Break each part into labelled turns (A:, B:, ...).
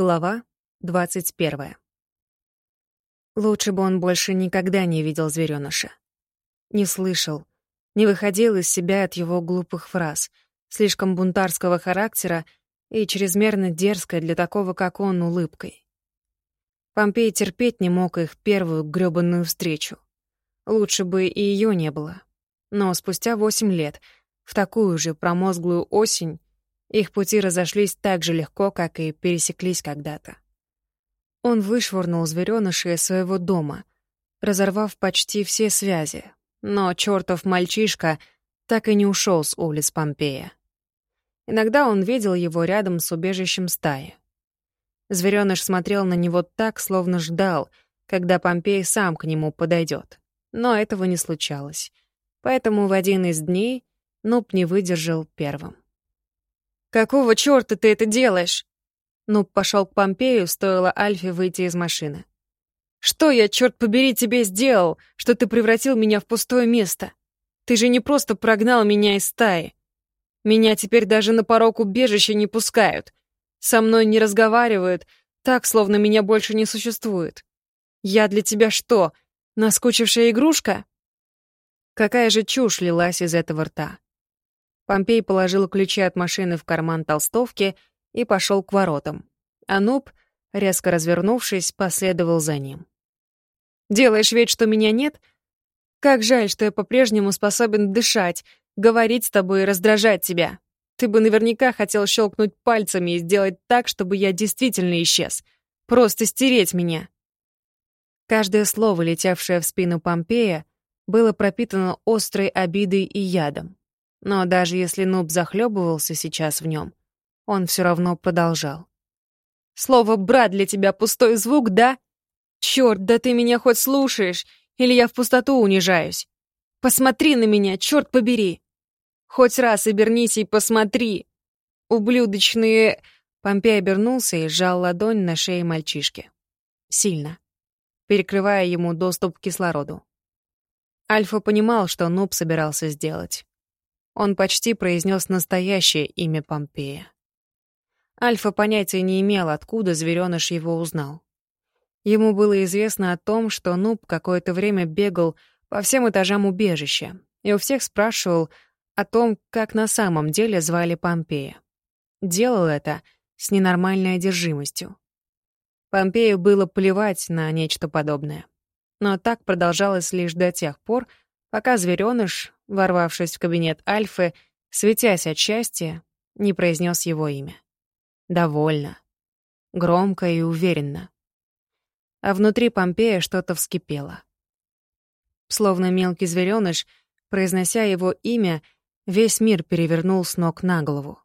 A: Глава 21. Лучше бы он больше никогда не видел зверёныша. Не слышал, не выходил из себя от его глупых фраз, слишком бунтарского характера и чрезмерно дерзкой для такого, как он, улыбкой. Помпей терпеть не мог их первую грёбаную встречу. Лучше бы и её не было. Но спустя восемь лет, в такую же промозглую осень, их пути разошлись так же легко, как и пересеклись когда-то. Он вышвырнул зверёныша из своего дома, разорвав почти все связи, но чёртов мальчишка так и не ушёл с улиц Помпея. Иногда он видел его рядом с убежищем стаи. Зверёныш смотрел на него так, словно ждал, когда Помпей сам к нему подойдёт. Но этого не случалось. Поэтому в один из дней Нуб не выдержал первым. «Какого чёрта ты это делаешь?» Нуб пошёл к Помпею, стоило Альфе выйти из машины. «Что я, чёрт побери, тебе сделал, что ты превратил меня в пустое место? Ты же не просто прогнал меня из стаи. Меня теперь даже на порог убежища не пускают. Со мной не разговаривают, так, словно меня больше не существует. Я для тебя что, наскучившая игрушка?» Какая же чушь лилась из этого рта. Помпей положил ключи от машины в карман толстовки и пошел к воротам. Ануб, резко развернувшись, последовал за ним. «Делаешь вид, что меня нет? Как жаль, что я по-прежнему способен дышать, говорить с тобой и раздражать тебя. Ты бы наверняка хотел щелкнуть пальцами и сделать так, чтобы я действительно исчез. Просто стереть меня». Каждое слово, летевшее в спину Помпея, было пропитано острой обидой и ядом. Но даже если Нуб захлебывался сейчас в нем, он все равно продолжал. «Слово «брат» для тебя пустой звук, да? Черт, да ты меня хоть слушаешь, или я в пустоту унижаюсь? Посмотри на меня, черт побери! Хоть раз обернись и посмотри! Ублюдочные...» Помпей обернулся и сжал ладонь на шее мальчишки. Сильно. Перекрывая ему доступ к кислороду. Альфа понимал, что Нуб собирался сделать. Он почти произнес настоящее имя Помпея. Альфа понятия не имел, откуда зверёныш его узнал. Ему было известно о том, что Нуб какое-то время бегал по всем этажам убежища и у всех спрашивал о том, как на самом деле звали Помпея. Делал это с ненормальной одержимостью. Помпею было плевать на нечто подобное. Но так продолжалось лишь до тех пор, пока зверёныш, ворвавшись в кабинет Альфы, светясь от счастья, не произнес его имя. Довольно. Громко и уверенно. А внутри Помпея что-то вскипело. Словно мелкий зверёныш, произнося его имя, весь мир перевернул с ног на голову.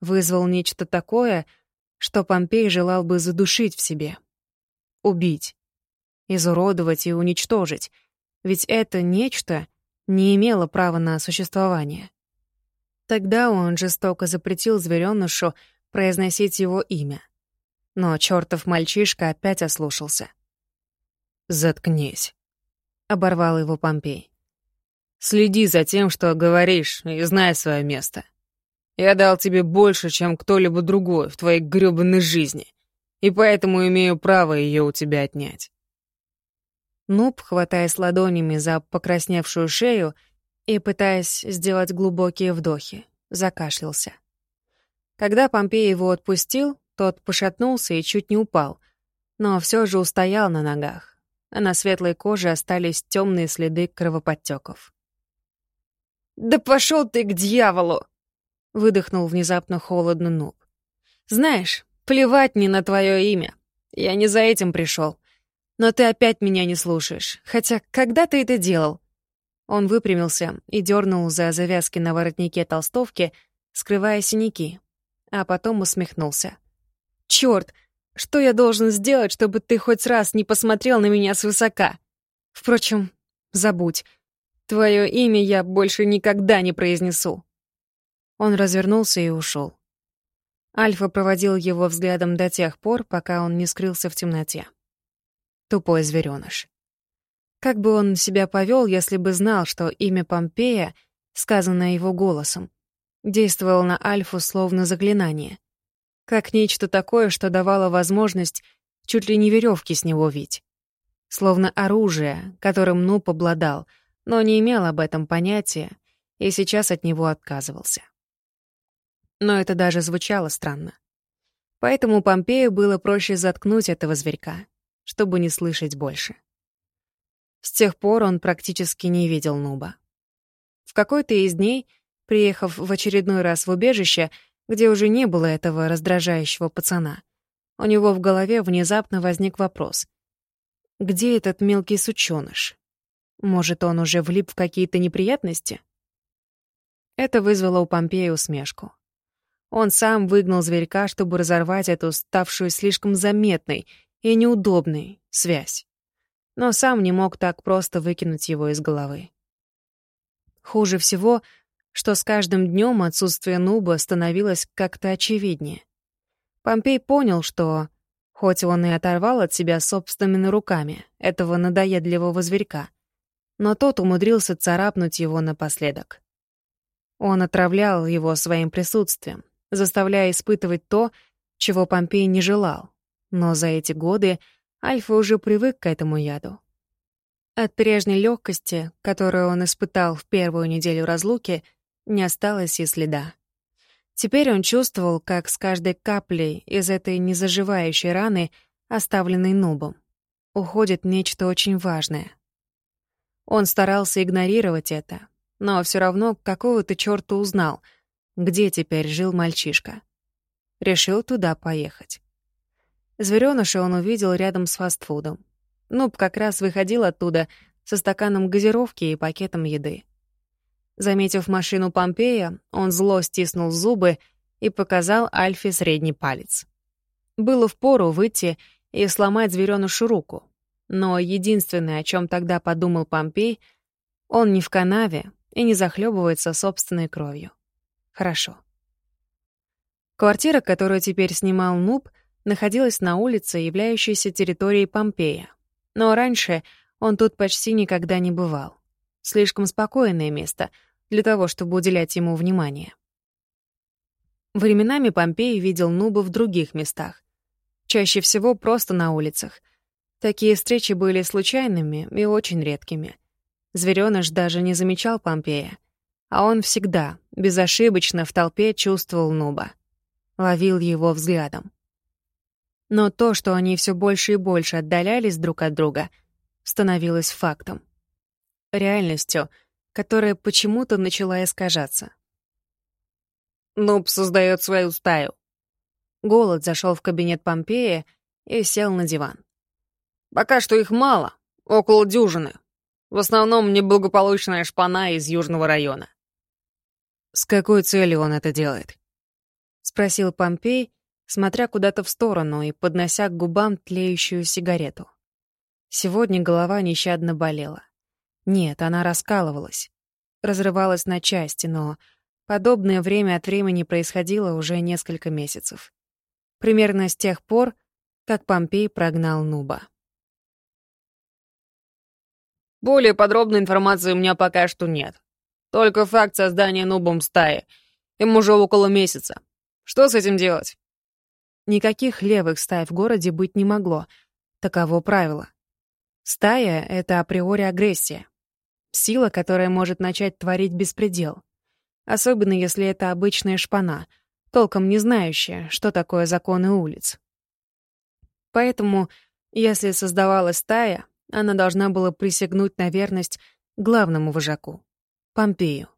A: Вызвал нечто такое, что Помпей желал бы задушить в себе. Убить. Изуродовать и уничтожить — ведь это нечто не имело права на существование. Тогда он жестоко запретил зверёнышу произносить его имя. Но чёртов мальчишка опять ослушался. «Заткнись», — оборвал его Помпей. «Следи за тем, что говоришь, и знай свое место. Я дал тебе больше, чем кто-либо другой в твоей грёбаной жизни, и поэтому имею право её у тебя отнять. Нуб, хватаясь ладонями за покрасневшую шею и пытаясь сделать глубокие вдохи, закашлялся. Когда Помпей его отпустил, тот пошатнулся и чуть не упал, но все же устоял на ногах, а на светлой коже остались темные следы кровоподтеков. «Да пошел ты к дьяволу!» — выдохнул внезапно холодно Нуб. «Знаешь, плевать не на твое имя. Я не за этим пришел. Но ты опять меня не слушаешь. Хотя, когда ты это делал?» Он выпрямился и дернул за завязки на воротнике толстовки, скрывая синяки, а потом усмехнулся. «Чёрт! Что я должен сделать, чтобы ты хоть раз не посмотрел на меня свысока? Впрочем, забудь. Твое имя я больше никогда не произнесу». Он развернулся и ушел. Альфа проводил его взглядом до тех пор, пока он не скрылся в темноте. Тупой зверёныш. Как бы он себя повел, если бы знал, что имя Помпея, сказанное его голосом, действовало на Альфу словно заклинание. Как нечто такое, что давало возможность чуть ли не веревки с него вить. Словно оружие, которым Нуб обладал, но не имел об этом понятия и сейчас от него отказывался. Но это даже звучало странно. Поэтому Помпею было проще заткнуть этого зверька, чтобы не слышать больше. С тех пор он практически не видел Нуба. В какой-то из дней, приехав в очередной раз в убежище, где уже не было этого раздражающего пацана, у него в голове внезапно возник вопрос. Где этот мелкий сучёныш? Может, он уже влип в какие-то неприятности? Это вызвало у Помпея усмешку. Он сам выгнал зверька, чтобы разорвать эту ставшую слишком заметной и неудобной связь. Но сам не мог так просто выкинуть его из головы. Хуже всего, что с каждым днем отсутствие Нуба становилось как-то очевиднее. Помпей понял, что, хоть он и оторвал от себя собственными руками этого надоедливого зверька, но тот умудрился царапнуть его напоследок. Он отравлял его своим присутствием, заставляя испытывать то, чего Помпей не желал. Но за эти годы Альфа уже привык к этому яду. От прежней легкости, которую он испытал в первую неделю разлуки, не осталось и следа. Теперь он чувствовал, как с каждой каплей из этой незаживающей раны, оставленной нубом, уходит нечто очень важное. Он старался игнорировать это, но все равно какого-то чёрта узнал, где теперь жил мальчишка. Решил туда поехать. Зверёныша он увидел рядом с фастфудом. Нуб как раз выходил оттуда со стаканом газировки и пакетом еды. Заметив машину Помпея, он зло стиснул зубы и показал Альфе средний палец. Было впору выйти и сломать зверёнышу руку. Но единственное, о чем тогда подумал Помпей, он не в канаве и не захлебывается собственной кровью. Хорошо. Квартира, которую теперь снимал Нуб, находилась на улице, являющейся территорией Помпея. Но раньше он тут почти никогда не бывал. Слишком спокойное место — для того, чтобы уделять ему внимание. Временами Помпей видел Нуба в других местах. Чаще всего просто на улицах. Такие встречи были случайными и очень редкими. Зверёныш даже не замечал Помпея. А он всегда, безошибочно в толпе чувствовал Нуба. Ловил его взглядом. Но то, что они все больше и больше отдалялись друг от друга, становилось фактом. Реальностью — которая почему-то начала искажаться. «Нуб создает свою стаю». Голод зашел в кабинет Помпея и сел на диван. «Пока что их мало, около дюжины. В основном неблагополучная шпана из южного района». «С какой целью он это делает?» — спросил Помпей, смотря куда-то в сторону и поднося к губам тлеющую сигарету. Сегодня голова нещадно болела. Нет, она раскалывалась. Разрывалась на части, но подобное время от времени происходило уже несколько месяцев. Примерно с тех пор, как Помпей прогнал Нуба.
B: Более подробной информации у меня пока что нет. Только факт создания Нубом стаи. Им уже около месяца. Что с этим делать?
A: Никаких левых стай в городе быть не могло. Таково правило. Стая — это априори агрессия. Сила, которая может начать творить беспредел. Особенно если это обычная шпана, толком не знающая, что такое законы улиц. Поэтому, если создавалась стая, она должна была присягнуть на верность главному вожаку — Помпею.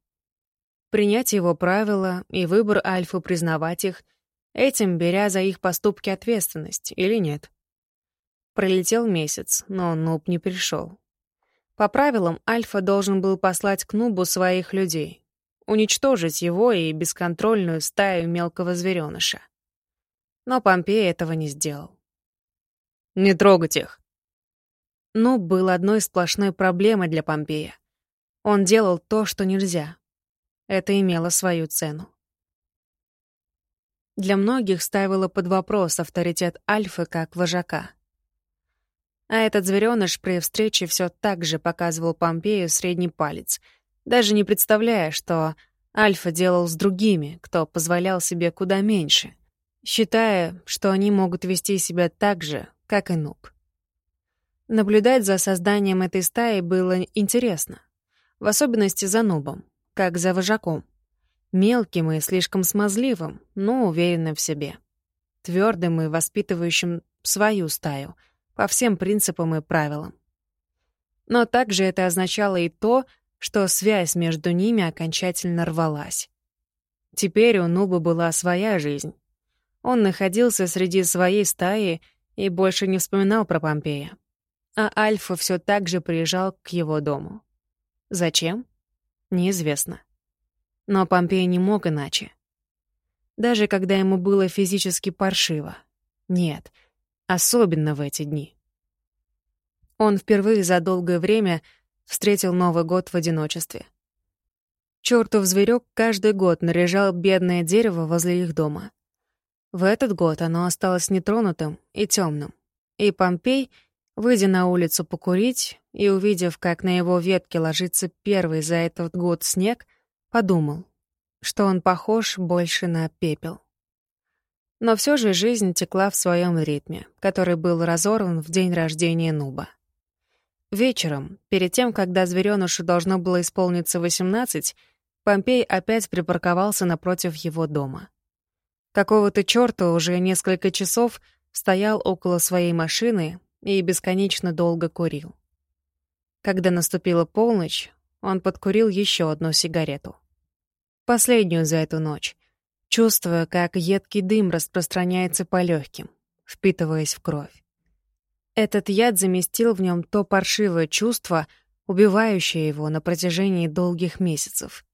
A: Принять его правила и выбор Альфы признавать их, этим беря за их поступки ответственность или нет. Пролетел месяц, но Нуб не пришел. По правилам, Альфа должен был послать к Нубу своих людей, уничтожить его и бесконтрольную стаю мелкого зверёныша. Но Помпей этого не сделал.
B: «Не трогать их!»
A: Нуб был одной сплошной проблемой для Помпея. Он делал то, что нельзя. Это имело свою цену. Для многих ставило под вопрос авторитет Альфы как вожака. А этот зверёныш при встрече все так же показывал Помпею средний палец, даже не представляя, что Альфа делал с другими, кто позволял себе куда меньше. считая, что они могут вести себя так же, как и Нуб. Наблюдать за созданием этой стаи было интересно, в особенности за Нубом, как за вожаком. Мелким и слишком смазливым, но уверенным в себе. Твердым и воспитывающим свою стаю, по всем принципам и правилам. Но также это означало и то, что связь между ними окончательно рвалась. Теперь у Нуба была своя жизнь. Он находился среди своей стаи и больше не вспоминал про Помпея. А Альфа все так же приезжал к его дому. Зачем? Неизвестно. Но Помпей не мог иначе. Даже когда ему было физически паршиво. Нет, особенно в эти дни. Он впервые за долгое время встретил Новый год в одиночестве. Чёртов зверек каждый год наряжал бедное дерево возле их дома. В этот год оно осталось нетронутым и темным, и Помпей, выйдя на улицу покурить и увидев, как на его ветке ложится первый за этот год снег, подумал, что он похож больше на пепел. Но все же жизнь текла в своем ритме, который был разорван в день рождения Нуба. Вечером, перед тем, когда зверёнышу должно было исполниться 18, Помпей опять припарковался напротив его дома. Какого-то чёрта уже несколько часов стоял около своей машины и бесконечно долго курил. Когда наступила полночь, он подкурил еще одну сигарету. Последнюю за эту ночь, чувствуя, как едкий дым распространяется по легким, впитываясь в кровь. Этот яд заместил в нем то паршивое чувство, убивающее его на протяжении долгих месяцев.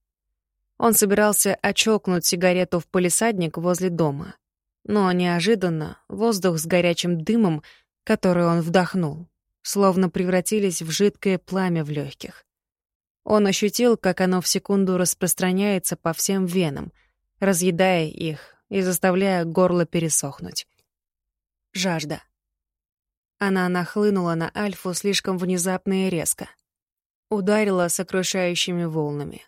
A: Он собирался очокнуть сигарету в полисадник возле дома. Но неожиданно воздух с горячим дымом, который он вдохнул, словно превратились в жидкое пламя в легких. Он ощутил, как оно в секунду распространяется по всем венам, разъедая их и заставляя горло пересохнуть. Жажда. Она нахлынула на Альфу слишком внезапно и резко. Ударила сокрушающими волнами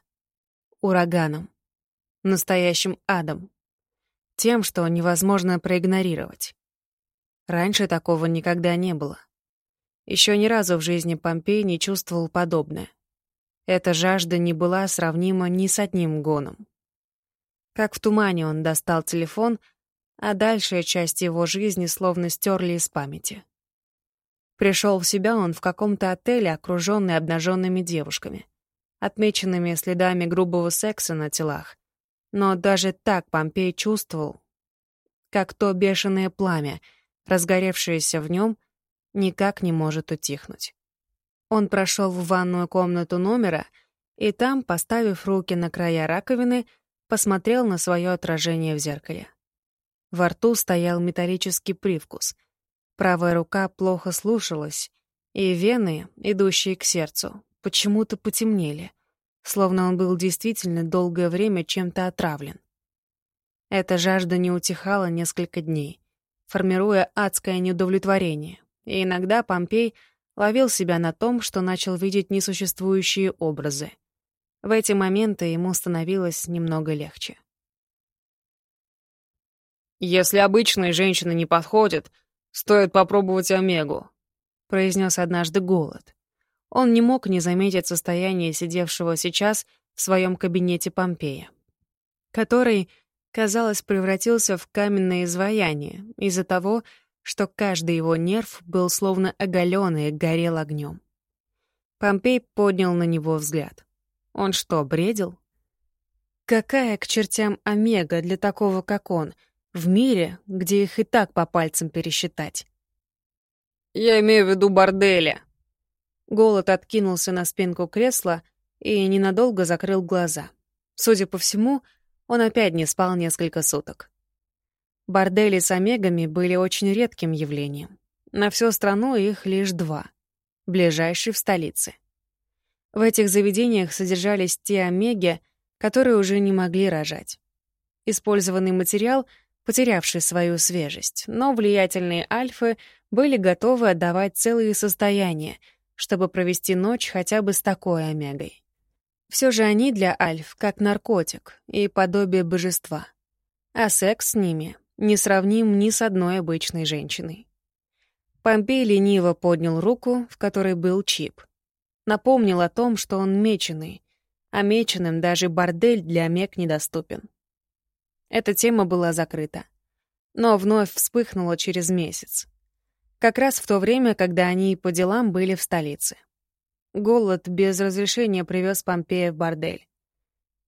A: ураганом, настоящим адом, тем, что невозможно проигнорировать. Раньше такого никогда не было. Еще ни разу в жизни Помпей не чувствовал подобное. Эта жажда не была сравнима ни с одним гоном. Как в тумане он достал телефон, а дальшая часть его жизни словно стерли из памяти. Пришел в себя он в каком-то отеле, окруженный обнаженными девушками отмеченными следами грубого секса на телах. Но даже так Помпей чувствовал, как то бешеное пламя, разгоревшееся в нем, никак не может утихнуть. Он прошел в ванную комнату номера и там, поставив руки на края раковины, посмотрел на свое отражение в зеркале. Во рту стоял металлический привкус. Правая рука плохо слушалась, и вены, идущие к сердцу, почему-то потемнели, словно он был действительно долгое время чем-то отравлен. Эта жажда не утихала несколько дней, формируя адское неудовлетворение, и иногда Помпей ловил себя на том, что начал видеть несуществующие образы. В эти моменты ему становилось немного легче.
B: «Если обычные женщины не подходят, стоит попробовать омегу», — произнес однажды голод. Он не мог не заметить состояние сидевшего сейчас в своем кабинете Помпея, который, казалось, превратился в каменное изваяние из-за того, что каждый его нерв был словно оголенный и горел огнем. Помпей поднял на него взгляд. Он что, бредил? Какая к чертям омега для такого, как он, в мире, где их и так по пальцам пересчитать?
C: «Я имею в виду борделя»,
A: Голод откинулся на спинку кресла и ненадолго закрыл глаза. Судя по всему, он опять не спал несколько суток. Бордели с омегами были очень редким явлением. На всю страну их лишь два, ближайший в столице. В этих заведениях содержались те омеги, которые уже не могли рожать. Использованный материал, потерявший свою свежесть, но влиятельные альфы были готовы отдавать целые состояния — чтобы провести ночь хотя бы с такой омегой. Все же они для Альф как наркотик и подобие божества. А секс с ними не сравним ни с одной обычной женщиной. Помпей лениво поднял руку, в которой был чип. Напомнил о том, что он меченый, а меченым даже бордель для мек недоступен. Эта тема была закрыта. Но вновь вспыхнула через месяц. Как раз в то время, когда они по делам были в столице. Голод без разрешения привез Помпея в бордель.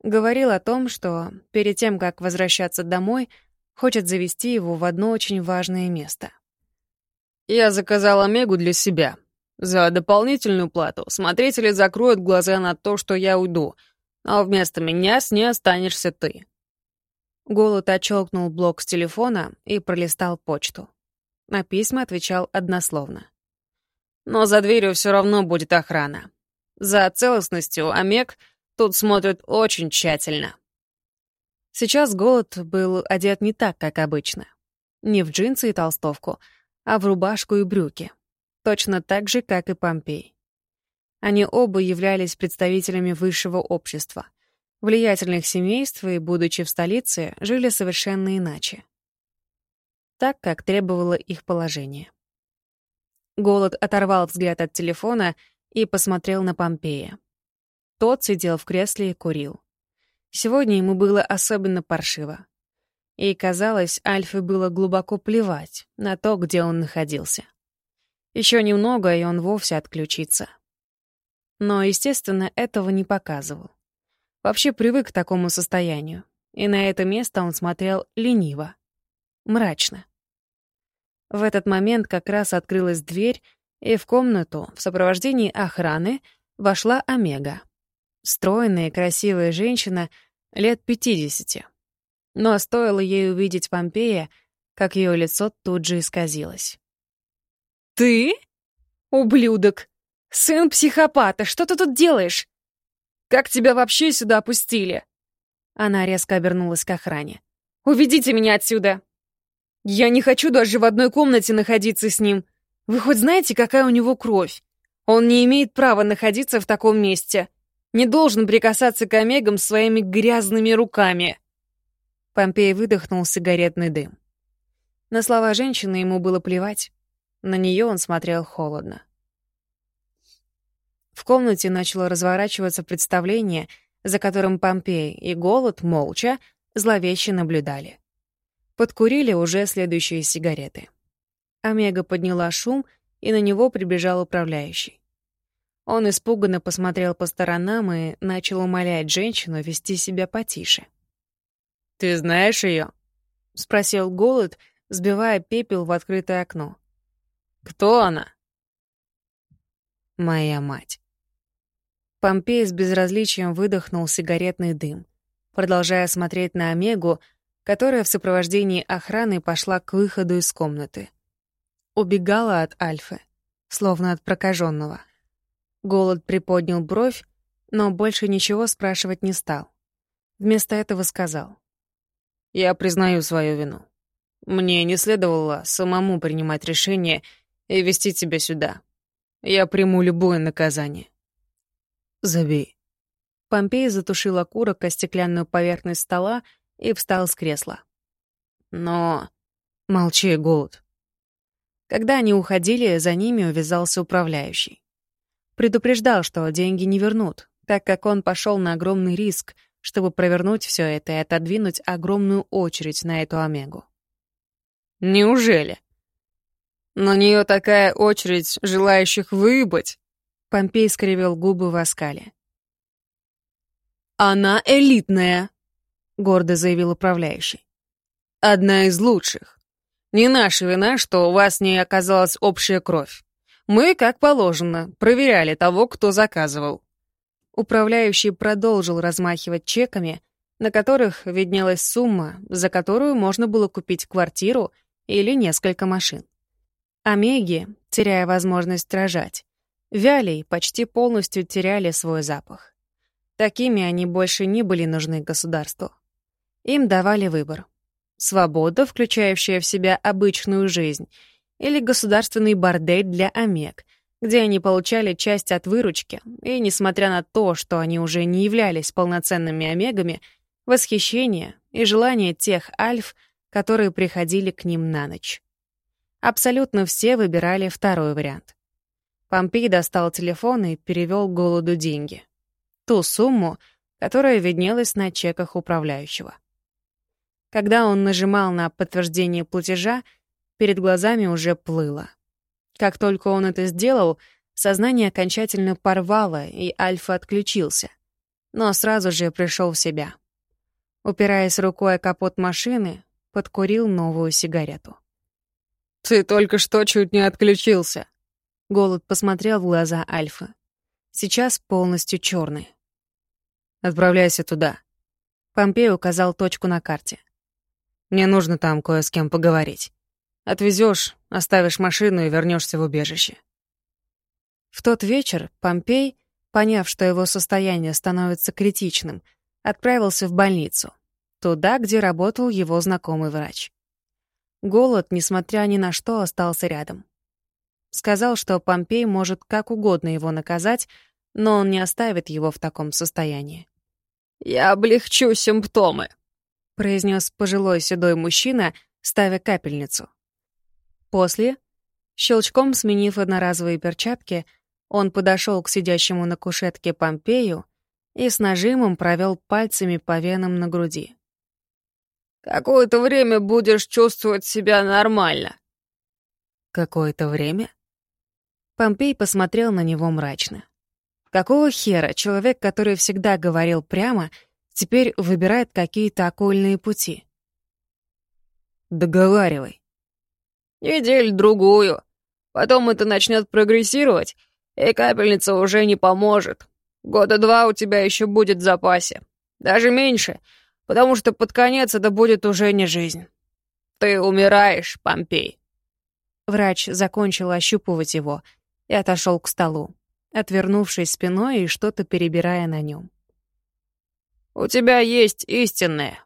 A: Говорил о том, что перед тем, как возвращаться домой, хочет завести его в одно очень важное место.
C: «Я заказал Омегу для себя. За дополнительную плату смотрители закроют глаза на то, что я уйду, но вместо меня с ней останешься ты».
A: Голод отщелкнул блок с телефона и пролистал почту. На письма отвечал однословно.
C: «Но за дверью все равно будет охрана. За целостностью Омег тут смотрят очень тщательно».
A: Сейчас Голод был одет не так, как обычно. Не в джинсы и толстовку, а в рубашку и брюки. Точно так же, как и Помпей. Они оба являлись представителями высшего общества, влиятельных семейств и, будучи в столице, жили совершенно иначе. Так, как требовало их положение. Голод оторвал взгляд от телефона и посмотрел на Помпея. Тот сидел в кресле и курил. Сегодня ему было особенно паршиво. И, казалось, Альфе было глубоко плевать на то, где он находился. Еще немного, и он вовсе отключится. Но, естественно, этого не показывал. Вообще привык к такому состоянию. И на это место он смотрел лениво, мрачно. В этот момент как раз открылась дверь, и в комнату в сопровождении охраны вошла Омега. Стройная, красивая женщина лет пятидесяти. Но стоило ей увидеть Помпея, как ее лицо тут же исказилось.
B: «Ты? Ублюдок! Сын психопата, что ты тут делаешь? Как тебя вообще сюда опустили?»
A: Она резко обернулась к охране.
B: «Уведите меня отсюда! Я не хочу даже в одной комнате находиться с ним. Вы хоть знаете, какая у него кровь? Он не имеет права находиться в таком месте не должен прикасаться к омегам своими грязными руками.
A: Помпей выдохнул сигаретный дым. На слова женщины ему было плевать. На нее он смотрел холодно. В комнате начало разворачиваться представление, за которым Помпей и Голод молча, зловеще наблюдали. Подкурили уже следующие сигареты. Омега подняла шум, и на него прибежал управляющий. Он испуганно посмотрел по сторонам и начал умолять женщину вести себя потише.
C: «Ты знаешь ее?
A: спросил Голод, сбивая пепел в открытое окно.
C: «Кто она?»
A: «Моя мать». Помпей с безразличием выдохнул сигаретный дым, продолжая смотреть на Омегу, которая в сопровождении охраны пошла к выходу из комнаты. Убегала от Альфы, словно от прокаженного. Голод приподнял бровь, но больше ничего спрашивать не стал. Вместо этого сказал.
C: «Я признаю свою вину. Мне не следовало самому принимать решение и вести тебя сюда. Я приму любое наказание».
A: «Забей». Помпей затушил окурок о стеклянную поверхность стола и встал с кресла.
C: «Но...»
A: «Молчи, Голод». Когда они уходили, за ними увязался управляющий. Предупреждал, что деньги не вернут, так как он пошел на огромный риск, чтобы провернуть все это и отодвинуть огромную очередь на эту Омегу.
C: «Неужели? На нее такая очередь желающих выебать?»
A: Помпей скривил губы в оскале.
C: «Она элитная», —
A: гордо заявил управляющий.
C: «Одна из лучших. Не наша вина, что у вас не оказалась общая кровь. Мы, как положено, проверяли того, кто заказывал.
A: Управляющий продолжил размахивать чеками, на которых виднелась сумма, за которую можно было купить квартиру или несколько машин. Омеги, теряя возможность рожать, вяли и почти полностью теряли свой запах. Такими они больше не были нужны государству. Им давали выбор. Свобода, включающая в себя обычную жизнь — или государственный бордель для омег, где они получали часть от выручки, и, несмотря на то, что они уже не являлись полноценными омегами, восхищение и желание тех альф которые приходили к ним на ночь. Абсолютно все выбирали второй вариант. Помпей достал телефон и перевел голоду деньги. Ту сумму, которая виднелась на чеках управляющего. Когда он нажимал на подтверждение платежа, перед глазами уже плыло. Как только он это сделал, сознание окончательно порвало, и Альфа отключился. Но сразу же пришел в себя. Упираясь рукой о капот машины, подкурил новую сигарету.
C: «Ты только что чуть не отключился».
A: Голод посмотрел в глаза Альфа. Сейчас полностью черные.
C: «Отправляйся туда».
A: Помпей указал точку на карте.
C: «Мне нужно там кое с кем поговорить. Отвезешь, оставишь машину и вернешься в убежище».
A: В тот вечер Помпей, поняв, что его состояние становится критичным, отправился в больницу, туда, где работал его знакомый врач. Голод, несмотря ни на что, остался рядом. Сказал, что Помпей может как угодно его наказать, но он не оставит его в таком состоянии.
C: «Я облегчу симптомы», —
A: произнес пожилой седой мужчина, ставя капельницу. После, щелчком сменив одноразовые перчатки, он подошел к сидящему на кушетке Помпею и с нажимом провел пальцами по венам на груди.
C: Какое-то время будешь чувствовать себя нормально».
A: «Какое-то время?» Помпей посмотрел на него мрачно. Какого хера человек, который всегда говорил прямо, теперь выбирает какие-то окольные пути?
C: «Договаривай». «Неделю-другую. Потом это начнет прогрессировать, и капельница уже не поможет. Года два у тебя еще будет в запасе. Даже меньше — потому что под конец это будет уже не жизнь. Ты умираешь, Помпей».
A: Врач закончил ощупывать его и отошел к столу, отвернувшись спиной и что-то перебирая на нем.
C: «У тебя есть истинное».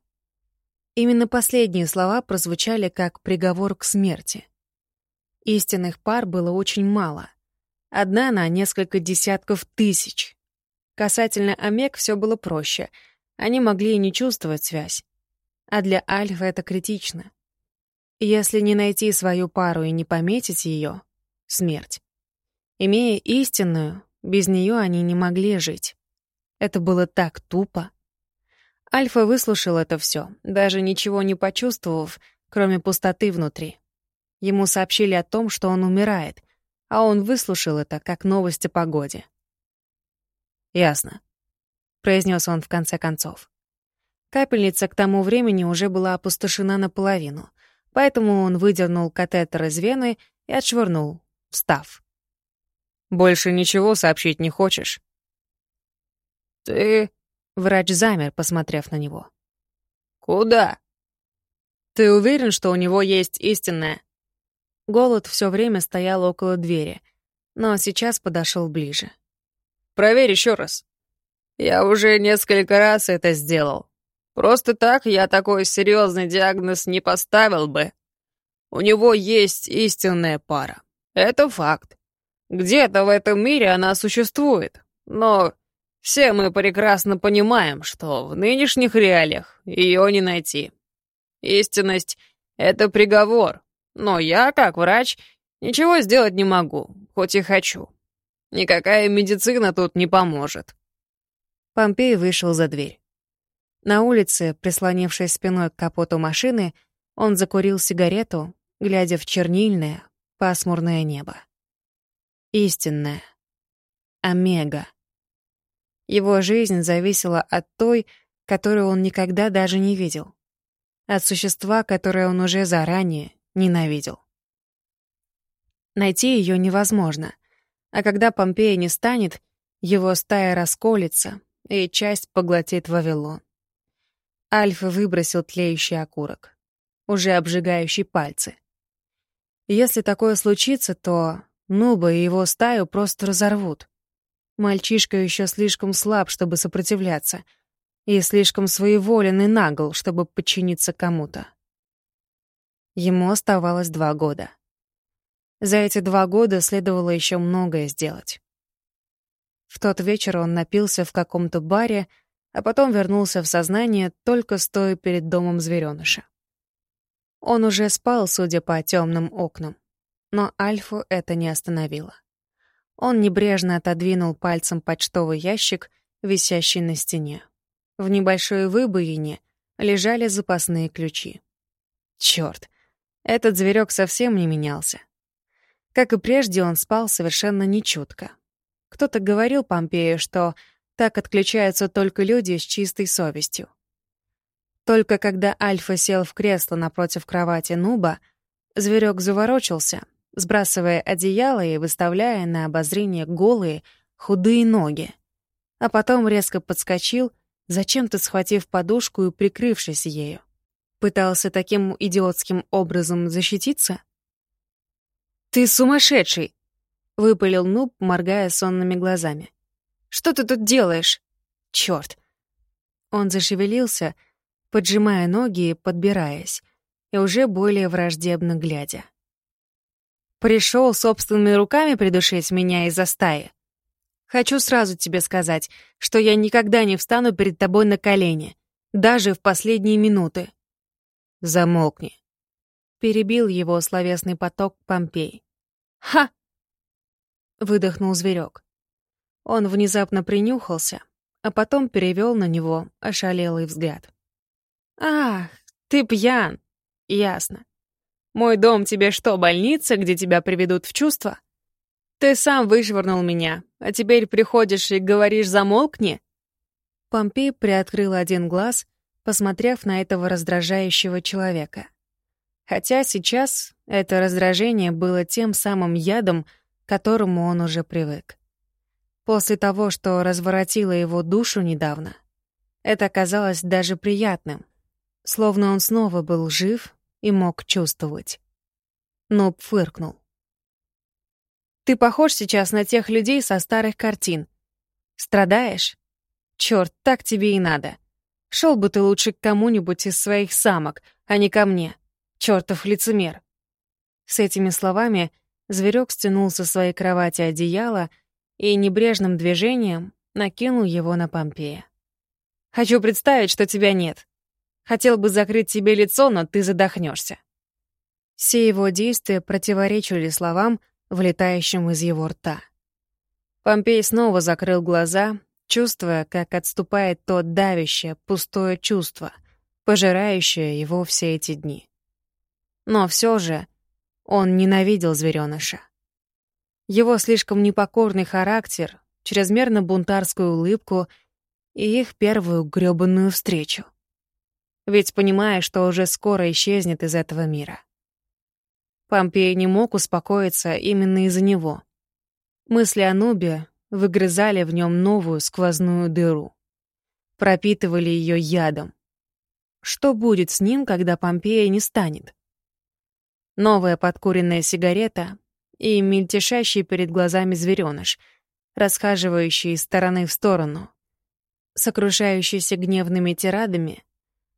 A: Именно последние слова прозвучали как приговор к смерти. Истинных пар было очень мало. Одна на несколько десятков тысяч. Касательно Омег все было проще — они могли и не чувствовать связь. А для Альфа это критично. Если не найти свою пару и не пометить ее — смерть. Имея истинную, без нее они не могли жить. Это было так тупо. Альфа выслушал это все, даже ничего не почувствовав, кроме пустоты внутри. Ему сообщили о том, что он умирает, а он выслушал это как новость о погоде.
C: «Ясно
A: произнес он в конце концов. Капельница к тому времени уже была опустошена наполовину, поэтому он выдернул катетер из вены и отшвырнул, встав.
C: «Больше ничего сообщить не хочешь?» «Ты...»
A: — врач замер, посмотрев на него.
C: «Куда?»
A: «Ты уверен, что у него есть истинное?» Голод все время стоял около двери, но сейчас подошел ближе.
C: «Проверь еще раз». Я уже несколько раз это сделал. Просто так я такой серьезный диагноз не поставил бы. У него есть истинная пара. Это факт. Где-то в этом мире она существует. Но все мы прекрасно понимаем, что в нынешних реалиях ее не найти. Истинность — это приговор. Но я, как врач, ничего сделать не могу, хоть и хочу. Никакая медицина тут не поможет.
A: Помпей вышел за дверь. На улице, прислонившись спиной к капоту машины, он закурил сигарету, глядя в чернильное, пасмурное небо. Истинное. Омега. Его жизнь зависела от той, которую он никогда даже не видел. От существа, которое он уже заранее ненавидел. Найти ее невозможно, а когда Помпея не станет, его стая расколется, и часть поглотит Вавилон. Альфа выбросил тлеющий окурок, уже обжигающий пальцы. Если такое случится, то Нуба и его стаю просто разорвут. Мальчишка еще слишком слаб, чтобы сопротивляться, и слишком своеволен и нагл, чтобы подчиниться кому-то. Ему оставалось два года. За эти два года следовало еще многое сделать. В тот вечер он напился в каком-то баре, а потом вернулся в сознание, только стоя перед домом зверёныша. Он уже спал, судя по темным окнам. Но Альфу это не остановило. Он небрежно отодвинул пальцем почтовый ящик, висящий на стене. В небольшой выбоине лежали запасные ключи. Чёрт, этот зверек совсем не менялся. Как и прежде, он спал совершенно нечутко. Кто-то говорил Помпею, что так отключаются только люди с чистой совестью. Только когда Альфа сел в кресло напротив кровати Нуба, зверек заворочился, сбрасывая одеяло и выставляя на обозрение голые, худые ноги. А потом резко подскочил, зачем-то схватив подушку и прикрывшись ею. Пытался таким идиотским образом защититься? «Ты сумасшедший!» — выпалил Нуб, моргая сонными глазами. «Что ты тут делаешь?» «Чёрт!» Он зашевелился, поджимая ноги и подбираясь, и уже более враждебно глядя. Пришел собственными руками придушить меня из-за стаи. Хочу сразу тебе сказать, что я никогда не встану перед тобой на колени, даже в последние минуты. Замолкни. Перебил его словесный поток Помпей. Ха! Выдохнул зверек. Он внезапно принюхался, а потом перевел на него ошалелый взгляд. «Ах, ты пьян. Ясно. Мой дом тебе что, больница, где тебя приведут в чувство? Ты сам вышвырнул меня, а теперь приходишь и говоришь «замолкни»?» Помпей приоткрыл один глаз, посмотрев на этого раздражающего человека. Хотя сейчас это раздражение было тем самым ядом, к которому он уже привык. После того, что разворотило его душу недавно, это казалось даже приятным, словно он снова был жив и мог чувствовать. Ноб фыркнул. «Ты похож сейчас на тех людей со старых картин. Страдаешь? Чёрт, так тебе и надо. Шел бы ты лучше к кому-нибудь из своих самок, а не ко мне. Чёртов лицемер». С этими словами зверек стянул со своей кровати одеяло и небрежным движением накинул его на Помпея. «Хочу представить, что тебя нет. Хотел бы закрыть тебе лицо, но ты задохнешься. Все его действия противоречили словам, вылетающим из его рта. Помпей снова закрыл глаза, чувствуя, как отступает то давящее, пустое чувство, пожирающее его все эти дни. Но все же он ненавидел зверёныша. Его слишком непокорный характер, чрезмерно бунтарскую улыбку и их первую грёбаную встречу ведь понимая, что уже скоро исчезнет из этого мира. Помпей не мог успокоиться именно из-за него. Мысли о Нубе выгрызали в нем новую сквозную дыру. Пропитывали ее ядом. Что будет с ним, когда Помпея не станет? Новая подкуренная сигарета и мельтешащий перед глазами зверёныш, расхаживающий из стороны в сторону, сокрушающийся гневными тирадами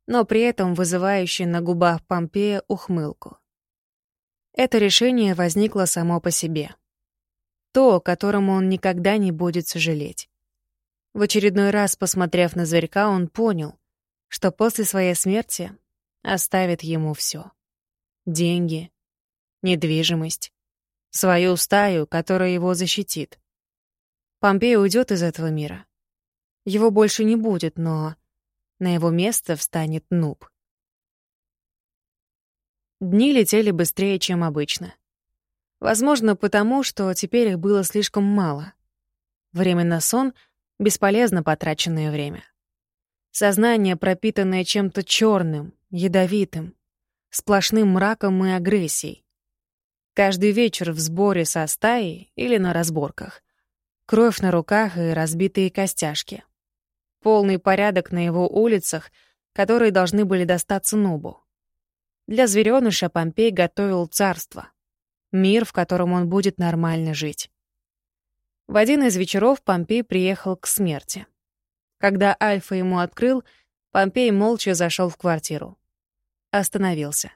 A: но при этом вызывающий на губах Помпея ухмылку. Это решение возникло само по себе. То, которому он никогда не будет сожалеть. В очередной раз, посмотрев на зверька, он понял, что после своей смерти оставит ему все: Деньги, недвижимость, свою стаю, которая его защитит. Помпей уйдет из этого мира. Его больше не будет, но на его место встанет нуб. Дни летели быстрее, чем обычно. Возможно, потому, что теперь их было слишком мало. Время на сон — бесполезно потраченное время. Сознание, пропитанное чем-то черным, ядовитым, сплошным мраком и агрессией. Каждый вечер в сборе со стаей или на разборках. Кровь на руках и разбитые костяшки полный порядок на его улицах, которые должны были достаться Нубу. Для зверёныша Помпей готовил царство. Мир, в котором он будет нормально жить. В один из вечеров Помпей приехал к смерти. Когда Альфа ему открыл, Помпей молча зашел в квартиру. Остановился.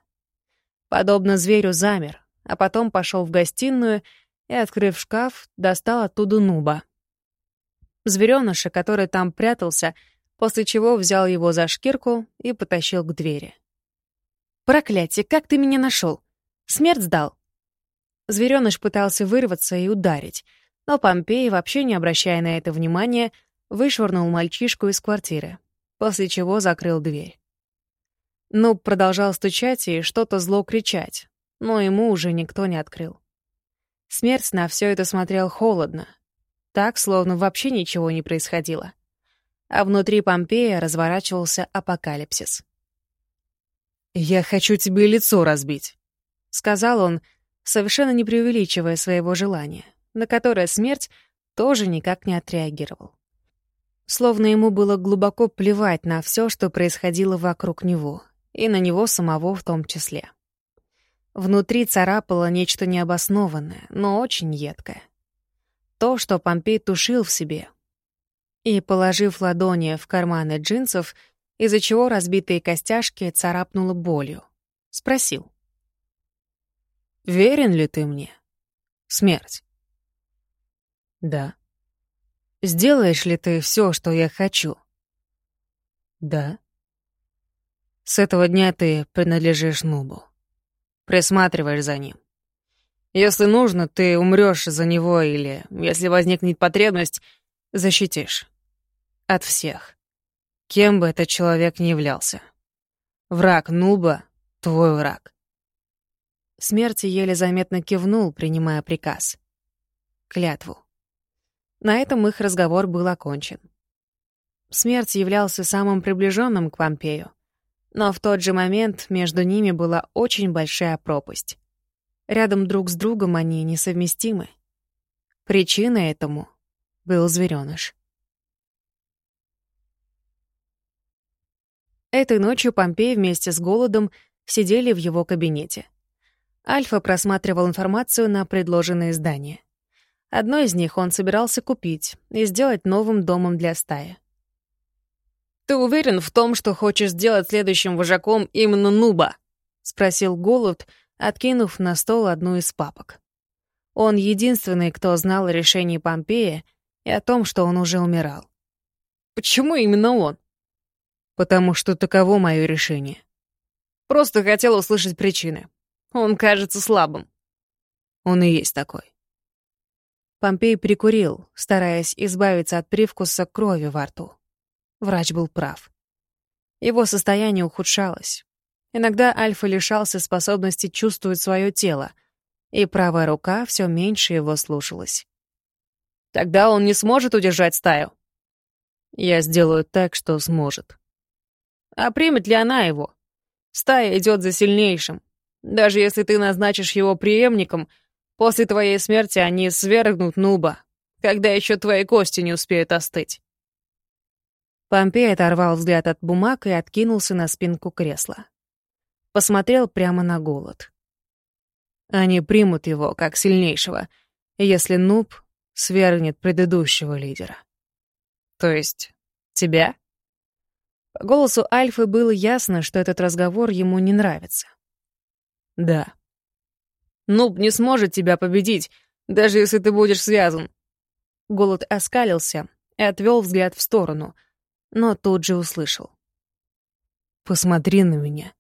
A: Подобно зверю замер, а потом пошел в гостиную и, открыв шкаф, достал оттуда нуба зверёныша, который там прятался, после чего взял его за шкирку и потащил к двери. Проклятие, как ты меня нашел? Смерть сдал?» Зверёныш пытался вырваться и ударить, но Помпей, вообще не обращая на это внимания, вышвырнул мальчишку из квартиры, после чего закрыл дверь. Нуб продолжал стучать и что-то зло кричать, но ему уже никто не открыл. Смерть на все это смотрел холодно, так, словно вообще ничего не происходило. А внутри Помпея разворачивался апокалипсис.
B: «Я хочу тебе лицо разбить», —
A: сказал он, совершенно не преувеличивая своего желания, на которое смерть тоже никак не отреагировал. Словно ему было глубоко плевать на все, что происходило вокруг него, и на него самого в том числе. Внутри царапало нечто необоснованное, но очень едкое. То, что Помпей тушил в себе. И, положив ладони в карманы джинсов, из-за чего разбитые костяшки царапнуло болью, спросил.
B: «Верен ли ты мне? Смерть?»
A: «Да».
B: «Сделаешь ли ты все, что я хочу?»
A: «Да».
B: «С этого дня ты принадлежишь Нубу» присматриваешь за ним. Если нужно, ты умрешь за него или, если возникнет потребность, защитишь. От всех. Кем бы этот человек ни являлся. Враг Нуба — твой враг.
A: Смерти еле заметно кивнул, принимая приказ. Клятву. На этом их разговор был окончен. Смерть являлся самым приближенным к Помпею, но в тот же момент между ними была очень большая пропасть. Рядом друг с другом они несовместимы. Причиной этому был зверёныш. Этой ночью Помпей вместе с Голодом сидели в его кабинете. Альфа просматривал информацию на предложенные здания. Одно из них он собирался купить и сделать новым домом для стаи.
C: «Ты уверен в том, что хочешь сделать следующим вожаком именно Нуба?»
A: — спросил Голуб, откинув на стол одну из папок. Он единственный, кто знал о решении Помпея и о том, что он уже умирал.
C: «Почему именно он?»
B: «Потому что таково мое решение».
C: «Просто хотел услышать причины. Он кажется слабым».
B: «Он и есть такой».
A: Помпей прикурил, стараясь избавиться от привкуса крови во рту. Врач был прав. Его состояние ухудшалось. Иногда Альфа лишался способности чувствовать свое тело, и правая рука все меньше его слушалась.
C: «Тогда он не сможет удержать стаю?»
B: «Я сделаю так, что сможет».
C: «А примет ли она его?» «Стая идет за сильнейшим. Даже если ты назначишь его преемником, после твоей смерти они свергнут Нуба, когда еще твои кости не успеют остыть».
A: Помпей оторвал взгляд от бумаг и откинулся на спинку кресла. Посмотрел прямо на голод. Они примут его как сильнейшего, если Нуб свергнет предыдущего лидера.
C: То есть тебя?
A: По голосу Альфы было ясно, что этот разговор ему не нравится.
B: Да.
C: Нуб не сможет тебя победить, даже если ты будешь связан.
A: Голод оскалился и отвел взгляд в сторону — но тут же услышал.
B: «Посмотри на меня».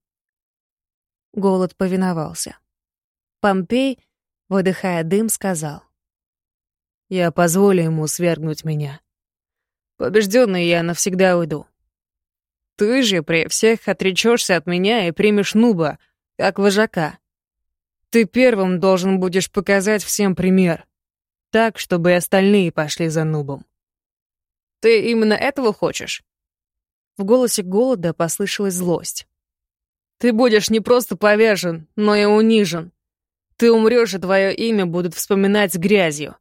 A: Голод повиновался. Помпей, выдыхая дым, сказал.
B: «Я позволю ему свергнуть меня. Побежденный я навсегда уйду. Ты же при всех отречешься от меня и примешь Нуба, как вожака. Ты первым должен будешь показать всем пример, так, чтобы и остальные пошли за Нубом.
C: Ты именно этого хочешь?»
A: В голосе голода послышалась злость.
C: «Ты будешь не просто повержен, но и унижен. Ты умрешь, и твое имя будут вспоминать грязью.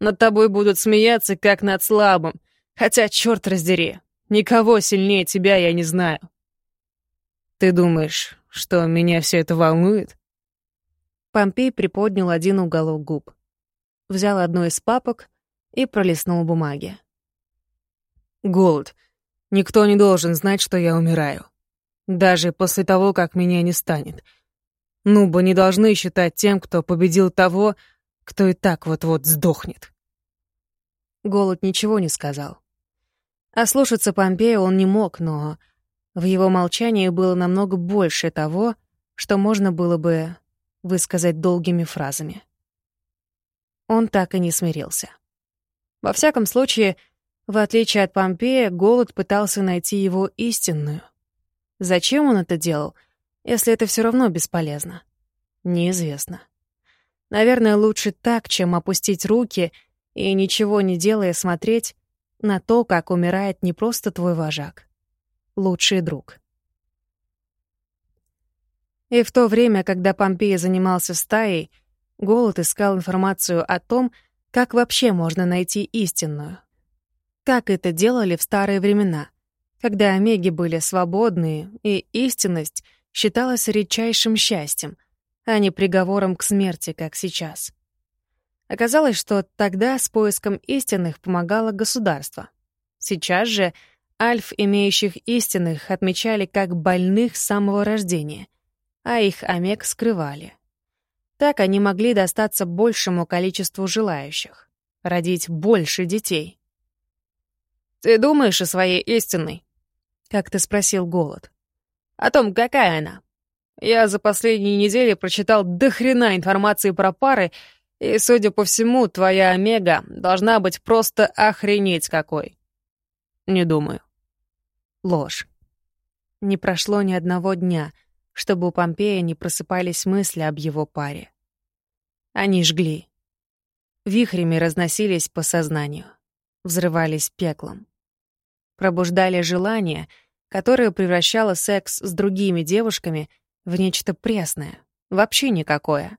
C: Над тобой будут смеяться, как над слабым. Хотя, черт раздери, никого сильнее тебя я не знаю».
B: «Ты думаешь, что меня все это волнует?»
A: Помпей приподнял один уголок губ. Взял одну из папок и пролистнул бумаги.
B: Голод. Никто не должен знать, что я умираю. Даже после того, как меня не станет. Нубы не должны считать тем, кто победил того, кто и так вот-вот сдохнет.
A: Голод ничего не сказал. А слушаться Помпея он не мог, но в его молчании было намного больше того, что можно было бы высказать долгими фразами. Он так и не смирился. Во всяком случае, в отличие от Помпея, голод пытался найти его истинную. Зачем он это делал, если это все равно бесполезно? Неизвестно. Наверное, лучше так, чем опустить руки и, ничего не делая, смотреть на то, как умирает не просто твой вожак, лучший друг. И в то время, когда Помпей занимался стаей, Голод искал информацию о том, как вообще можно найти истинную. Как это делали в старые времена, когда омеги были свободные, и истинность считалась редчайшим счастьем, а не приговором к смерти, как сейчас. Оказалось, что тогда с поиском истинных помогало государство. Сейчас же альф, имеющих истинных, отмечали как больных с самого рождения, а их омег скрывали. Так они могли достаться большему количеству желающих, родить больше детей. «Ты думаешь о своей истинной?» — как ты спросил Голод. «О том, какая она. Я за последние недели прочитал дохрена информации про пары, и, судя по всему, твоя Омега должна быть просто охренеть какой». «Не думаю». Ложь. Не прошло ни одного дня — чтобы у Помпея не просыпались мысли об его паре. Они жгли. Вихрями разносились по сознанию, взрывались пеклом. Пробуждали желание, которое превращало секс с другими девушками в нечто пресное, вообще никакое.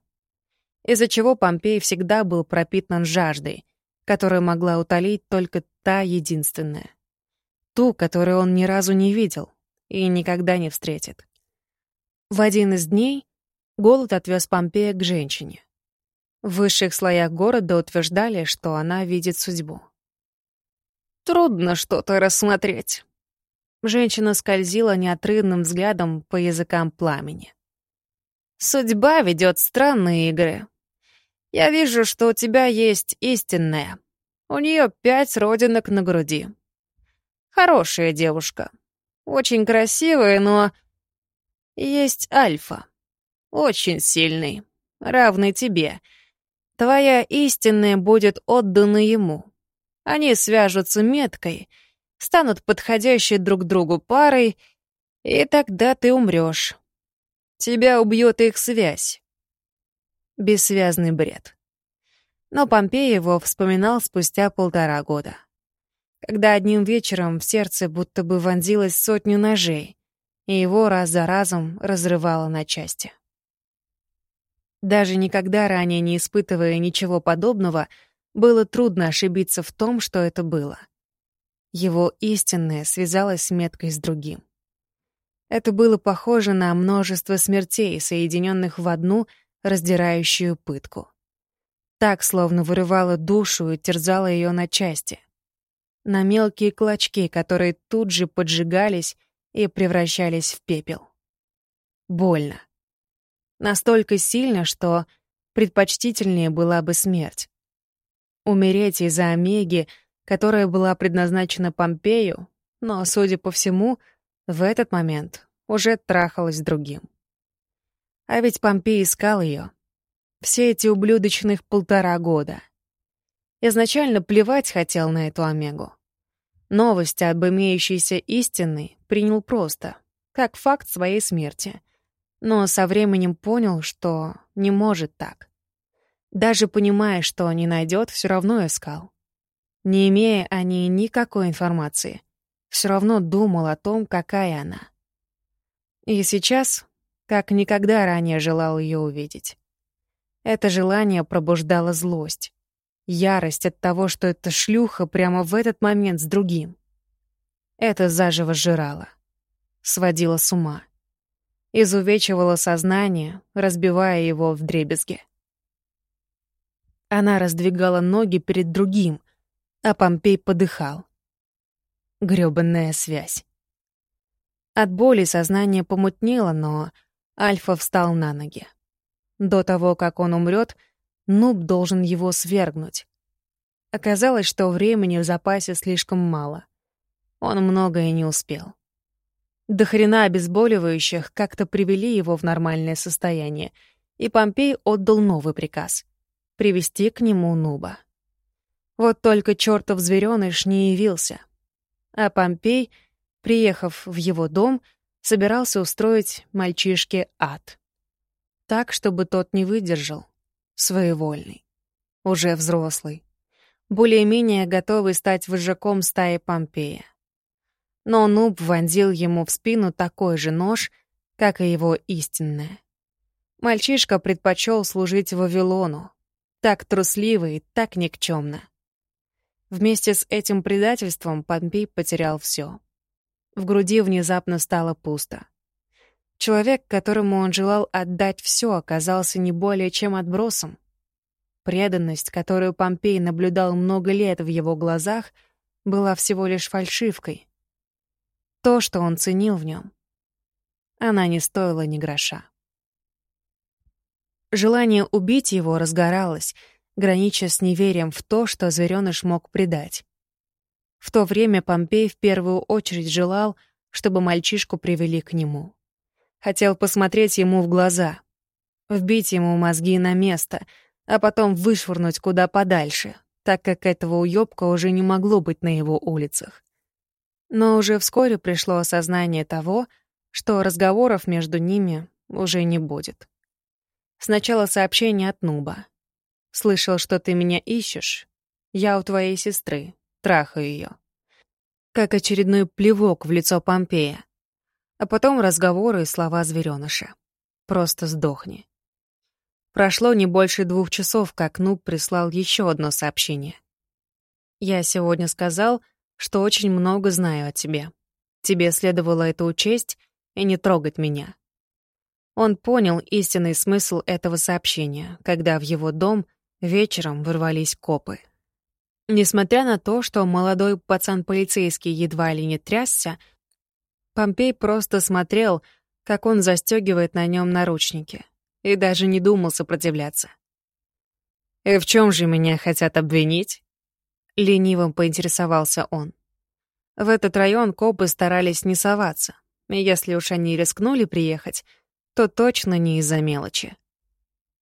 A: Из-за чего Помпей всегда был пропитан жаждой, которую могла утолить только та единственная. Ту, которую он ни разу не видел и никогда не встретит. В один из дней голод отвез Помпея к женщине. В высших слоях города утверждали, что она видит судьбу. «Трудно что-то рассмотреть». Женщина скользила неотрывным взглядом по языкам пламени. «Судьба ведет странные игры. Я вижу, что у тебя есть истинная. У нее пять родинок на груди. Хорошая девушка. Очень красивая, но есть Альфа. Очень сильный. Равный тебе. Твоя истинная будет отдана ему. Они свяжутся меткой, станут подходящей друг другу парой, и тогда ты умрешь. Тебя убьет их связь. Бессвязный бред. Но Помпей его вспоминал спустя полтора года. Когда одним вечером в сердце будто бы вонзилось сотню ножей, и его раз за разом разрывало на части. Даже никогда ранее не испытывая ничего подобного, было трудно ошибиться в том, что это было. Его истинное связалось с меткой с другим. Это было похоже на множество смертей, соединенных в одну раздирающую пытку. Так, словно вырывало душу и терзало ее на части. На мелкие клочки, которые тут же поджигались и превращались в пепел. Больно. Настолько сильно, что предпочтительнее была бы смерть. Умереть из-за Омеги, которая была предназначена Помпею, но, судя по всему, в этот момент уже трахалась другим. А ведь Помпей искал ее. Все эти ублюдочных полтора года. Изначально плевать хотел на эту Омегу. Новость об имеющейся истины принял просто, как факт своей смерти. Но со временем понял, что не может так. Даже понимая, что не найдет, все равно искал. Не имея о ней никакой информации, все равно думал о том, какая она. И сейчас, как никогда ранее желал ее увидеть. Это желание пробуждало злость. Ярость от того, что эта шлюха прямо в этот момент с другим. Это заживо сжирало. Сводило с ума. Изувечивало сознание, разбивая его в дребезги. Она раздвигала ноги перед другим, а Помпей подыхал. Грёбанная связь. От боли сознание помутнело, но Альфа встал на ноги. До того, как он умрет, Нуб должен его свергнуть. Оказалось, что времени в запасе слишком мало. Он многое не успел. До хрена обезболивающих как-то привели его в нормальное состояние, и Помпей отдал новый приказ — привести к нему Нуба. Вот только чертов зверёныш не явился. А Помпей, приехав в его дом, собирался устроить мальчишке ад. Так, чтобы тот не выдержал. Своевольный. Уже взрослый. Более-менее готовый стать вожаком стаи Помпея. Но Нуб вонзил ему в спину такой же нож, как и его истинное. Мальчишка предпочел служить Вавилону. Так трусливо и так никчемно. Вместе с этим предательством Помпей потерял все. В груди внезапно стало пусто. Человек, которому он желал отдать все, оказался не более чем отбросом. Преданность, которую Помпей наблюдал много лет в его глазах, была всего лишь фальшивкой. То, что он ценил в нем, она не стоила ни гроша. Желание убить его разгоралось, гранича с неверием в то, что зверёныш мог предать. В то время Помпей в первую очередь желал, чтобы мальчишку привели к нему. Хотел посмотреть ему в глаза, вбить ему мозги на место, а потом вышвырнуть куда подальше, так как этого уёбка уже не могло быть на его улицах. Но уже вскоре пришло осознание того, что разговоров между ними уже не будет. Сначала сообщение от Нуба. «Слышал, что ты меня ищешь. Я у твоей сестры трахаю ее. Как очередной плевок в лицо Помпея. А потом разговоры и слова зверёныша. Просто сдохни. Прошло не больше двух часов, как Нуб прислал еще одно сообщение. «Я сегодня сказал, что очень много знаю о тебе. Тебе следовало это учесть и не трогать меня». Он понял истинный смысл этого сообщения, когда в его дом вечером ворвались копы. Несмотря на то, что молодой пацан-полицейский едва ли не трясся, Помпей просто смотрел, как он застегивает на нем наручники, и даже не думал сопротивляться. «И в чем же меня хотят обвинить?» Ленивым поинтересовался он. В этот район копы старались не соваться, и если уж они рискнули приехать, то точно не из-за мелочи.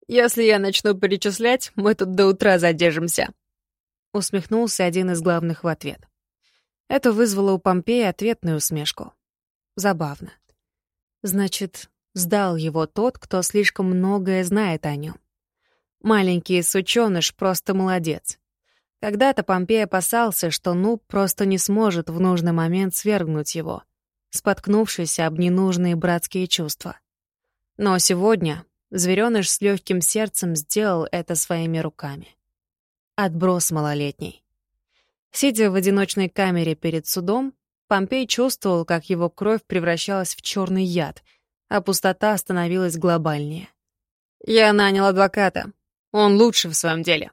A: «Если я начну перечислять, мы тут до утра задержимся», — усмехнулся один из главных в ответ. Это вызвало у Помпея ответную усмешку. Забавно. Значит, сдал его тот, кто слишком многое знает о нем. Маленький сучёныш просто молодец. Когда-то Помпей опасался, что Нуб просто не сможет в нужный момент свергнуть его, споткнувшись об ненужные братские чувства. Но сегодня зверёныш с легким сердцем сделал это своими руками. Отброс малолетний. Сидя в одиночной камере перед судом, Помпей чувствовал, как его кровь превращалась в черный яд, а пустота становилась глобальнее. «Я нанял адвоката. Он лучше в своем деле».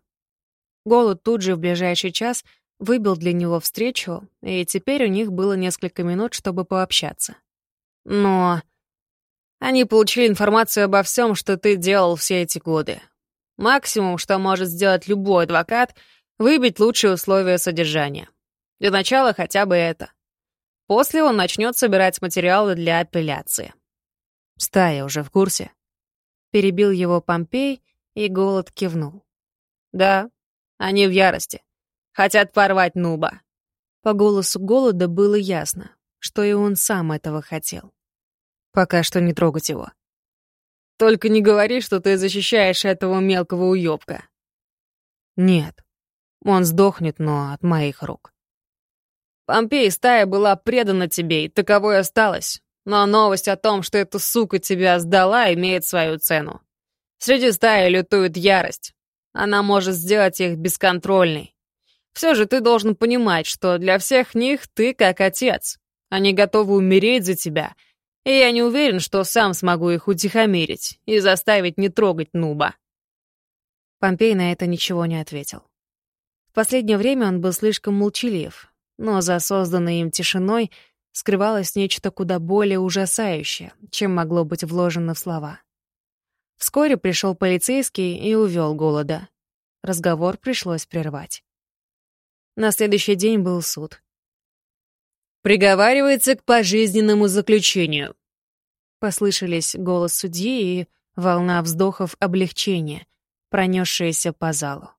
A: Голод тут же в ближайший час выбил для него встречу, и теперь у них было несколько минут, чтобы пообщаться. Но они получили информацию обо всем, что ты делал все эти годы. Максимум, что может сделать любой адвокат, выбить лучшие условия содержания. Для начала хотя бы это. После он начнет собирать материалы для апелляции. Стая уже в курсе. Перебил его Помпей, и Голод кивнул. Да, они в ярости. Хотят порвать Нуба. По голосу Голода было ясно, что и он сам этого хотел. Пока что не трогать его. Только не говори, что ты защищаешь этого мелкого уёбка. Нет. Он сдохнет, но от моих рук. Помпей, стая была предана тебе, и таковой осталась. Но новость о том, что эта сука тебя сдала, имеет свою цену. Среди стаи лютует ярость. Она может сделать их бесконтрольной. Все же ты должен понимать, что для всех них ты как отец. Они готовы умереть за тебя — и я не уверен, что сам смогу их утихомирить и заставить не трогать Нуба». Помпей на это ничего не ответил. В последнее время он был слишком молчалив, но за созданной им тишиной скрывалось нечто куда более ужасающее, чем могло быть вложено в слова. Вскоре пришел полицейский и увел голода. Разговор пришлось прервать. На следующий день был суд.
B: приговаривается к пожизненному заключению. Послышались голос судьи и волна вздохов облегчения, пронесшаяся по залу.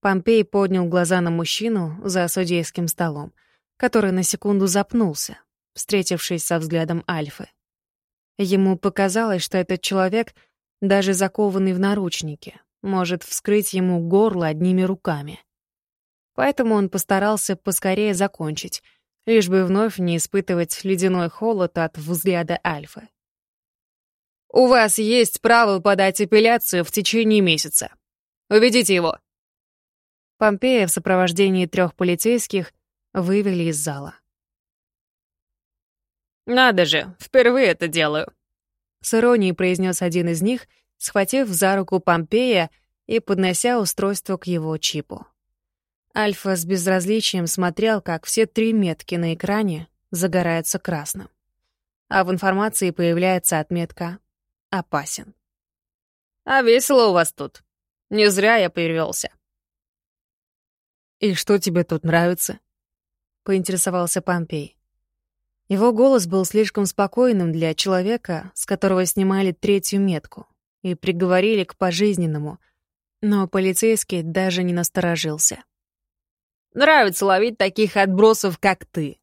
B: Помпей поднял глаза на мужчину за судейским столом, который на секунду запнулся, встретившись со взглядом Альфы. Ему показалось, что этот человек, даже закованный в наручники, может вскрыть ему горло одними руками. Поэтому он постарался поскорее закончить, лишь бы вновь не испытывать ледяной холод от взгляда Альфы. «У вас есть право подать апелляцию в течение месяца. Уведите его!» Помпея в сопровождении трех полицейских вывели из зала.
C: «Надо же, впервые это делаю», —
B: с иронией произнес один из них, схватив за руку Помпея и поднося устройство к его чипу. Альфа с безразличием смотрел, как все три метки на экране загораются красным. А в информации появляется отметка «Опасен».
C: «А весело у вас тут. Не зря я перевелся.
B: «И что тебе тут нравится?» — поинтересовался Помпей. Его голос был слишком спокойным для человека, с которого снимали третью метку и приговорили к пожизненному, но полицейский даже не насторожился.
C: «Нравится ловить таких отбросов, как ты.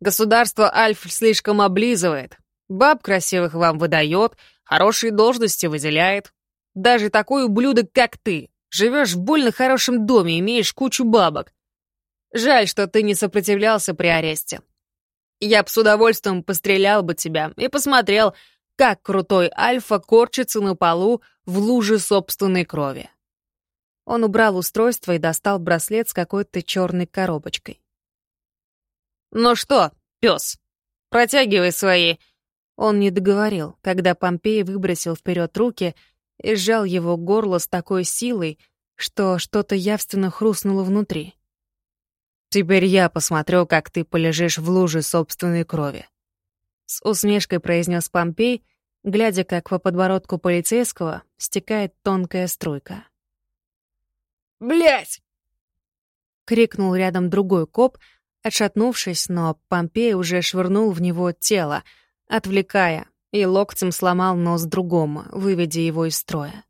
C: Государство Альф слишком облизывает, баб красивых вам выдает, хорошие должности выделяет. Даже такой ублюдок, как ты, Живешь в больно хорошем доме, имеешь кучу бабок. Жаль, что ты не сопротивлялся при аресте. Я б с удовольствием пострелял бы тебя и посмотрел, как крутой Альфа корчится на полу в луже собственной крови.
B: Он убрал устройство и достал браслет с какой-то черной коробочкой.
C: «Ну что, пес, протягивай свои...»
B: Он не договорил, когда Помпей выбросил вперед руки и сжал его горло с такой силой, что что-то явственно хрустнуло внутри. «Теперь я посмотрю, как ты полежишь в луже собственной крови», — с усмешкой произнес Помпей, глядя, как по подбородку полицейского стекает тонкая струйка.
C: Блять!
B: крикнул рядом другой коп, отшатнувшись, но Помпей уже швырнул в него тело, отвлекая, и локтем сломал нос другому, выведя его из строя.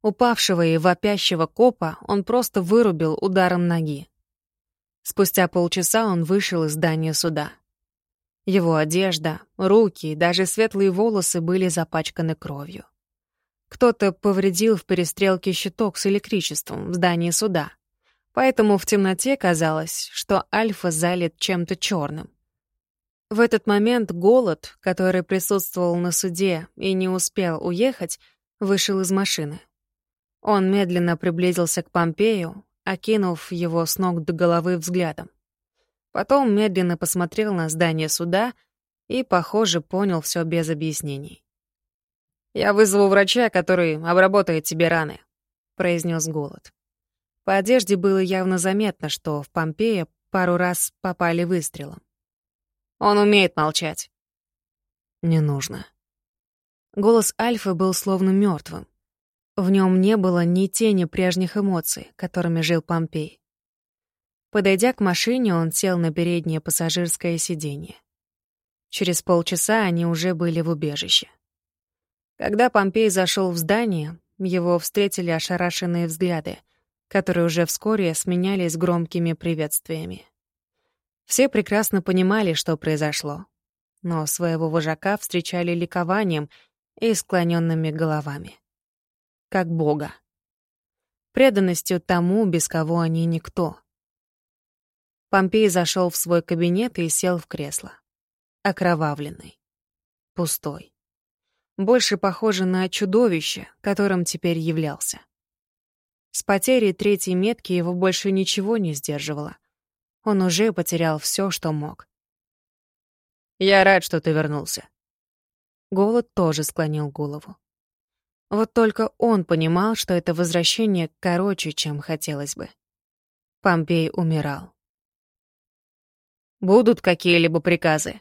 B: Упавшего и вопящего копа он просто вырубил ударом ноги. Спустя полчаса он вышел из здания суда. Его одежда, руки и даже светлые волосы были запачканы кровью. Кто-то повредил в перестрелке щиток с электричеством в здании суда, поэтому в темноте казалось, что Альфа залит чем-то черным. В этот момент голод, который присутствовал на суде и не успел уехать, вышел из машины. Он медленно приблизился к Помпею, окинув его с ног до головы взглядом. Потом медленно посмотрел на здание суда и, похоже, понял все без объяснений.
C: «Я вызову врача, который обработает тебе раны», — произнес голод.
B: По одежде было явно заметно, что в Помпея пару раз попали выстрелом.
C: Он умеет молчать.
B: Не нужно. Голос Альфы был словно мертвым. В нем не было ни тени прежних эмоций, которыми жил Помпей. Подойдя к машине, он сел на переднее пассажирское сиденье. Через полчаса они уже были в убежище. Когда Помпей зашел в здание, его встретили ошарашенные взгляды, которые уже вскоре сменялись громкими приветствиями. Все прекрасно понимали, что произошло, но своего вожака встречали ликованием и склоненными головами. Как Бога. Преданностью тому, без кого они никто. Помпей зашел в свой кабинет и сел в кресло. Окровавленный. Пустой. Больше похоже на чудовище, которым теперь являлся. С потерей третьей метки его больше ничего не сдерживало. Он уже потерял все, что мог.
C: «Я рад, что ты вернулся».
B: Голод тоже склонил голову. Вот только он понимал, что это возвращение короче, чем хотелось бы. Помпей умирал.
C: «Будут какие-либо приказы?»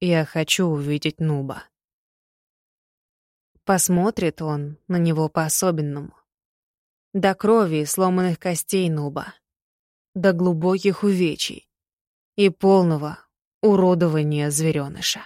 B: «Я хочу увидеть Нуба». Посмотрит он на него по-особенному. До крови и сломанных костей Нуба до глубоких увечий.
A: и полного уродования звереныша.